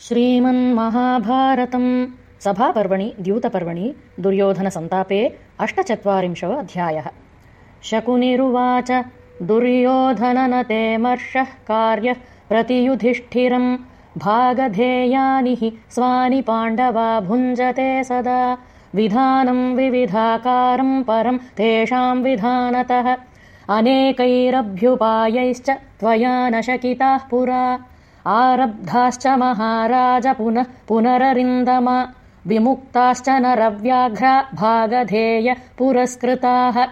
श्रीमन्महाभारतम् सभापर्वणि द्यूतपर्वणि दुर्योधनसन्तापे अष्टचत्वारिंशो अध्यायः शकुनिरुवाच दुर्योधननते मर्षः कार्यः प्रतियुधिष्ठिरम्। भागधेयानि हि स्वानि पाण्डवा भुञ्जते सदा। विधानम् विविधाकारम् परम् तेषाम् विधानतः। अनेकैरभ्युपायैश्च त्वया न शकिताः पुरा आरब्धाश्च महाराज पुनः पुनररिन्दम। विमुक्ताश्च नरव्याघ्रा भागधेय पुरस्कृताः।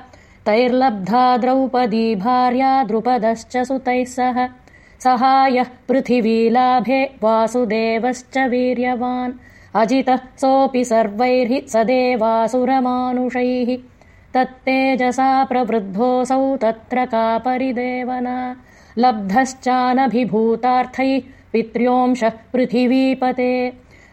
तैर्लब्धा द्रौपदी भार्या द्रुपदश्च सुतैः सह। सहायः पृथिवीलाभे वासुदेवश्च वीर्यवान्। अजितः सोऽपि सर्वैर्हि स देवासुरमानुषैः तत्तेजसा प्रवृद्धोऽसौ तत्र का परिदेवना लब्धश्चानभिभूतार्थैः पित्र्योंशः पृथिवीपते।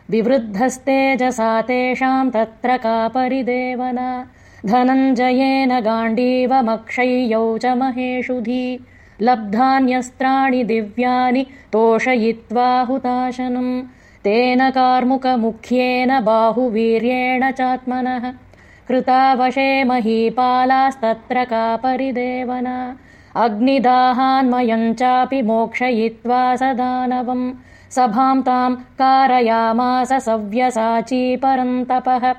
विवृद्धस्तेजसा तेषाम् तत्र का परिदेवना? धनञ्जयेन गाण्डीवमक्षय्यौ च महेषुधी लब्धान्यस्त्राणि दिव्यानि तोषयित्वा हुताशनम् तेन कार्मुकमुख्येन बाहुवीर्येण चात्मनः। कृतावशे महीपालास्तत्र का परिदेवना अग्निदाहान्मयम् चापि मोक्षयित्वा स दानवम् सभाम् ताम् कारयामास सव्यसाची परन्तपः।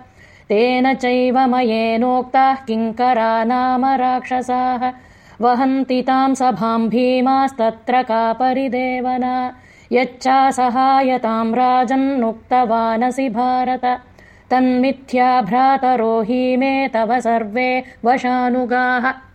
तेन चैव मयेनोक्ताः किङ्करा नाम राक्षसाः। वहन्ति ताम् सभाम् भीमास्तत्र का परिदेवना। यच्चासहायताम् राजन्नुक्तवानसि भारत। तन्मिथ्या भ्रातरोही मे तव सर्वे वशानुगाः